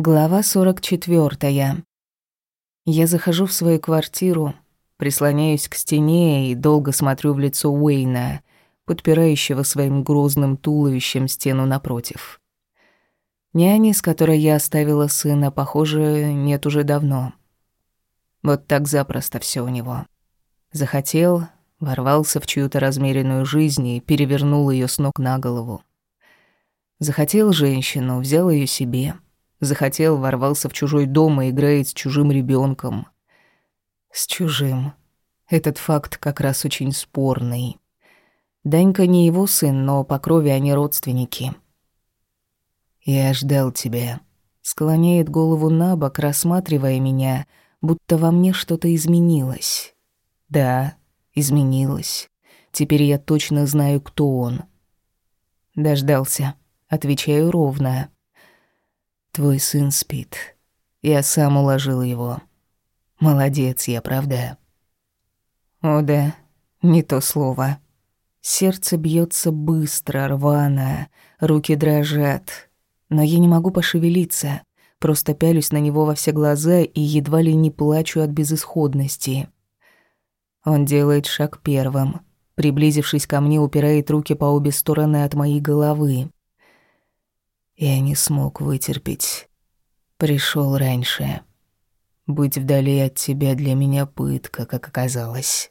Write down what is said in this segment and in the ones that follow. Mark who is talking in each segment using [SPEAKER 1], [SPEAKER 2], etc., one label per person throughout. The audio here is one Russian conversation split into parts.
[SPEAKER 1] Глава 44. Я захожу в свою квартиру, прислоняюсь к стене и долго смотрю в лицо Уэйна, подпирающего своим грозным туловищем стену напротив. Няни, с которой я оставила сына, похоже, нет уже давно. Вот так запросто все у него. Захотел, ворвался в чью-то размеренную жизнь и перевернул ее с ног на голову. Захотел женщину, взял ее себе — Захотел, ворвался в чужой дом и играет с чужим ребенком. С чужим. Этот факт как раз очень спорный. Данька не его сын, но по крови они родственники. «Я ждал тебя», — склоняет голову на бок, рассматривая меня, будто во мне что-то изменилось. «Да, изменилось. Теперь я точно знаю, кто он». «Дождался», — отвечаю ровно. Твой сын спит. Я сам уложил его. Молодец я, правда? О да, не то слово. Сердце бьется быстро, рвано, руки дрожат. Но я не могу пошевелиться. Просто пялюсь на него во все глаза и едва ли не плачу от безысходности. Он делает шаг первым. Приблизившись ко мне, упирает руки по обе стороны от моей головы. Я не смог вытерпеть. Пришел раньше. Быть вдали от тебя для меня пытка, как оказалось.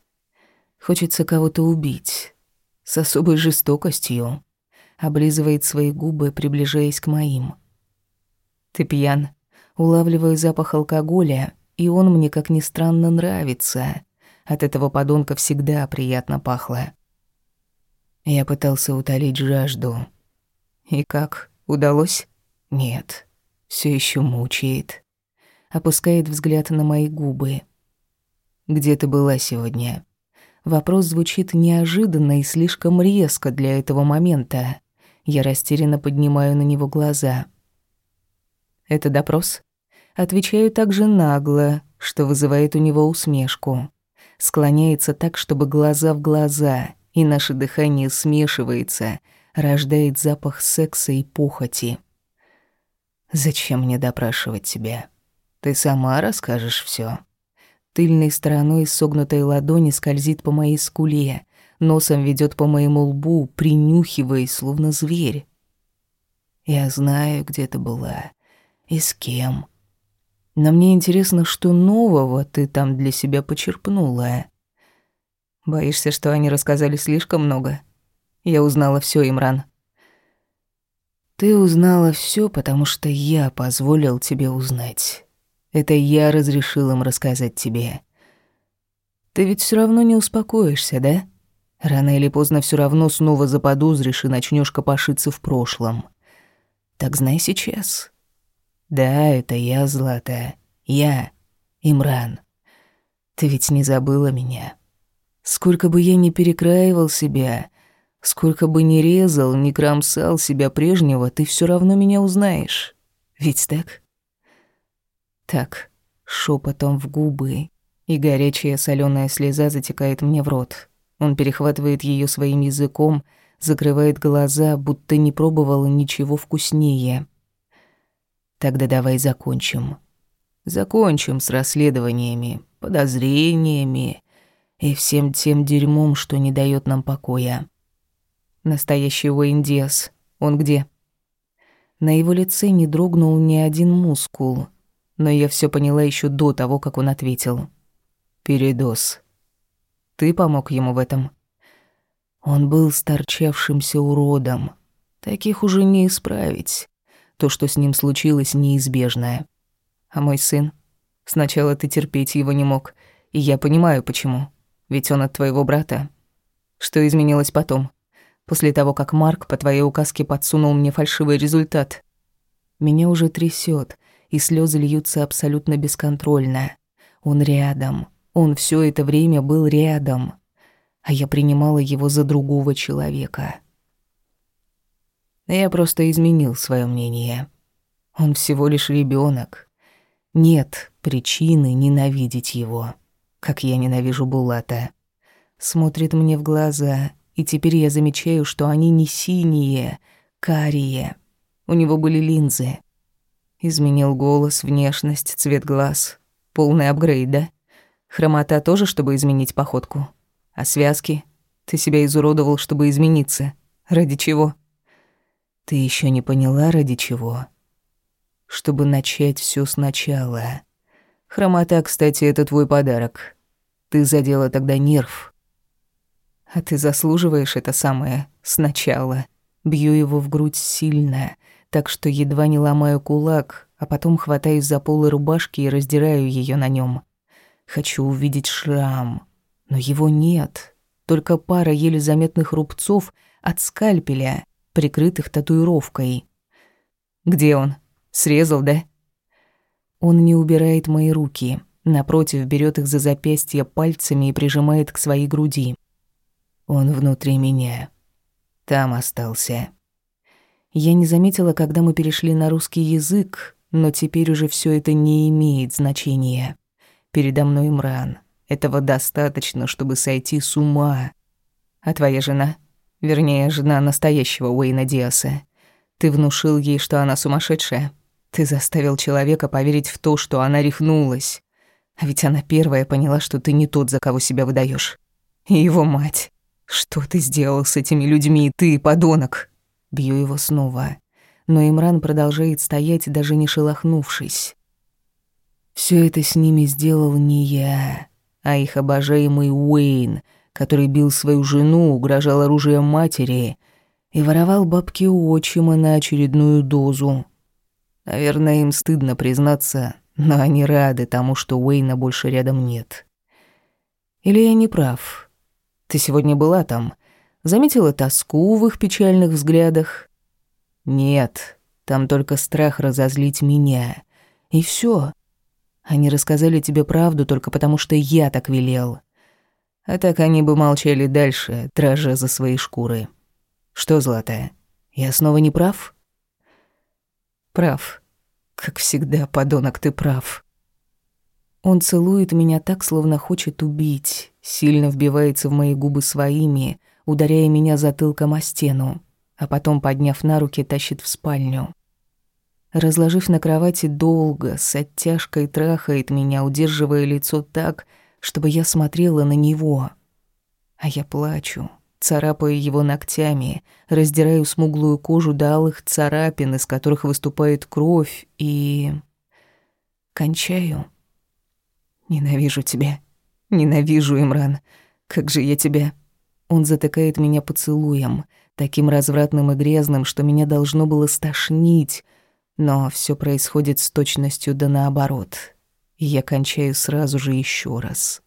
[SPEAKER 1] Хочется кого-то убить. С особой жестокостью. Облизывает свои губы, приближаясь к моим. Ты пьян. Улавливаю запах алкоголя, и он мне, как ни странно, нравится. От этого подонка всегда приятно пахло. Я пытался утолить жажду. И как? Удалось? Нет. Все еще мучает. Опускает взгляд на мои губы. Где ты была сегодня? Вопрос звучит неожиданно и слишком резко для этого момента. Я растерянно поднимаю на него глаза. Это допрос? Отвечаю также нагло, что вызывает у него усмешку. Склоняется так, чтобы глаза в глаза, и наше дыхание смешивается — рождает запах секса и похоти. Зачем мне допрашивать тебя? Ты сама расскажешь все. Тыльной стороной согнутой ладони скользит по моей скуле, носом ведет по моему лбу, принюхиваясь, словно зверь. Я знаю, где ты была и с кем. Но мне интересно, что нового ты там для себя почерпнула. Боишься, что они рассказали слишком много? Я узнала все, Имран. Ты узнала все, потому что я позволил тебе узнать. Это я разрешил им рассказать тебе. Ты ведь все равно не успокоишься, да? Рано или поздно все равно снова заподозришь и начнешь копошиться в прошлом. Так знай сейчас. Да, это я, Злата. Я, Имран. Ты ведь не забыла меня. Сколько бы я ни перекраивал себя, Сколько бы ни резал, ни кромсал себя прежнего, ты все равно меня узнаешь. Ведь так? Так, шепотом в губы, и горячая соленая слеза затекает мне в рот. Он перехватывает ее своим языком, закрывает глаза, будто не пробовал ничего вкуснее. Тогда давай закончим. Закончим с расследованиями, подозрениями и всем тем дерьмом, что не дает нам покоя. Настоящий Уэйн Диас. Он где? На его лице не дрогнул ни один мускул, но я все поняла еще до того, как он ответил. Передоз. Ты помог ему в этом? Он был сторчавшимся уродом. Таких уже не исправить. То, что с ним случилось, неизбежное. А мой сын? Сначала ты терпеть его не мог, и я понимаю, почему. Ведь он от твоего брата. Что изменилось потом? После того, как Марк по твоей указке подсунул мне фальшивый результат. Меня уже трясет, и слезы льются абсолютно бесконтрольно. Он рядом. Он все это время был рядом. А я принимала его за другого человека. Я просто изменил свое мнение. Он всего лишь ребенок. Нет причины ненавидеть его, как я ненавижу Булата. Смотрит мне в глаза и теперь я замечаю, что они не синие, карие. У него были линзы. Изменил голос, внешность, цвет глаз. Полный апгрейд, да? Хромота тоже, чтобы изменить походку? А связки? Ты себя изуродовал, чтобы измениться. Ради чего? Ты еще не поняла, ради чего? Чтобы начать все сначала. Хромота, кстати, это твой подарок. Ты задела тогда нерв. А ты заслуживаешь это самое сначала. Бью его в грудь сильно, так что едва не ломаю кулак, а потом хватаюсь за полы рубашки и раздираю ее на нем. Хочу увидеть шрам, но его нет. Только пара еле заметных рубцов от скальпеля, прикрытых татуировкой. Где он? Срезал, да? Он не убирает мои руки. Напротив, берет их за запястья пальцами и прижимает к своей груди. Он внутри меня. Там остался. Я не заметила, когда мы перешли на русский язык, но теперь уже все это не имеет значения. Передо мной Имран. Этого достаточно, чтобы сойти с ума. А твоя жена? Вернее, жена настоящего Уэйна Диаса. Ты внушил ей, что она сумасшедшая. Ты заставил человека поверить в то, что она рехнулась. А ведь она первая поняла, что ты не тот, за кого себя выдаешь. И его мать. Что ты сделал с этими людьми, ты, подонок? Бью его снова. Но Имран продолжает стоять, даже не шелохнувшись. Все это с ними сделал не я, а их обожаемый Уэйн, который бил свою жену, угрожал оружием матери и воровал бабки у отчима на очередную дозу. Наверное, им стыдно признаться, но они рады тому, что Уэйна больше рядом нет. Или я не прав?» Ты сегодня была там. Заметила тоску в их печальных взглядах? Нет, там только страх разозлить меня. И все. Они рассказали тебе правду только потому, что я так велел. А так они бы молчали дальше, тража за свои шкуры. Что, Златая, я снова не прав? Прав. Как всегда, подонок, ты прав. Он целует меня так, словно хочет убить, сильно вбивается в мои губы своими, ударяя меня затылком о стену, а потом, подняв на руки, тащит в спальню. Разложив на кровати долго, с оттяжкой трахает меня, удерживая лицо так, чтобы я смотрела на него. А я плачу, царапаю его ногтями, раздираю смуглую кожу до алых царапин, из которых выступает кровь, и... кончаю. Ненавижу тебя. Ненавижу, Имран. Как же я тебя... Он затыкает меня поцелуем, таким развратным и грязным, что меня должно было стошнить. Но все происходит с точностью да наоборот. Я кончаю сразу же еще раз.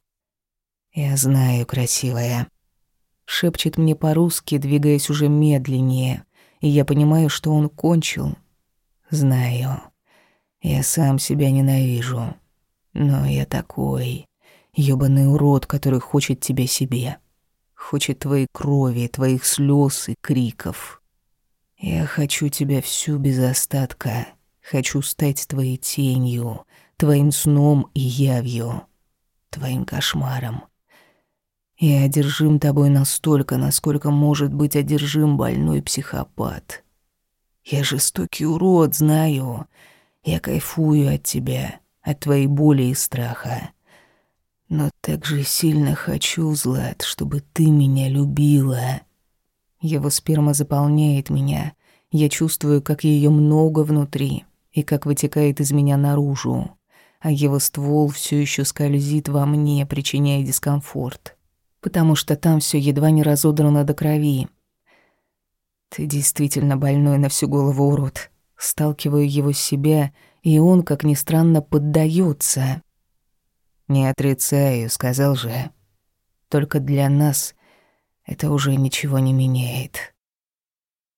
[SPEAKER 1] «Я знаю, красивая», — шепчет мне по-русски, двигаясь уже медленнее, и я понимаю, что он кончил. «Знаю. Я сам себя ненавижу. Но я такой, ёбаный урод, который хочет тебя себе. Хочет твоей крови, твоих слез и криков. Я хочу тебя всю без остатка. Хочу стать твоей тенью, твоим сном и явью, твоим кошмаром. Я одержим тобой настолько, насколько может быть одержим больной психопат. Я жестокий урод, знаю. Я кайфую от тебя от твоей боли и страха. Но так же сильно хочу, Злат, чтобы ты меня любила. Его сперма заполняет меня. Я чувствую, как ее много внутри и как вытекает из меня наружу. А его ствол все еще скользит во мне, причиняя дискомфорт. Потому что там все едва не разодрано до крови. Ты действительно больной на всю голову урод. Сталкиваю его с себя — и он, как ни странно, поддается. «Не отрицаю», — сказал же. «Только для нас это уже ничего не меняет».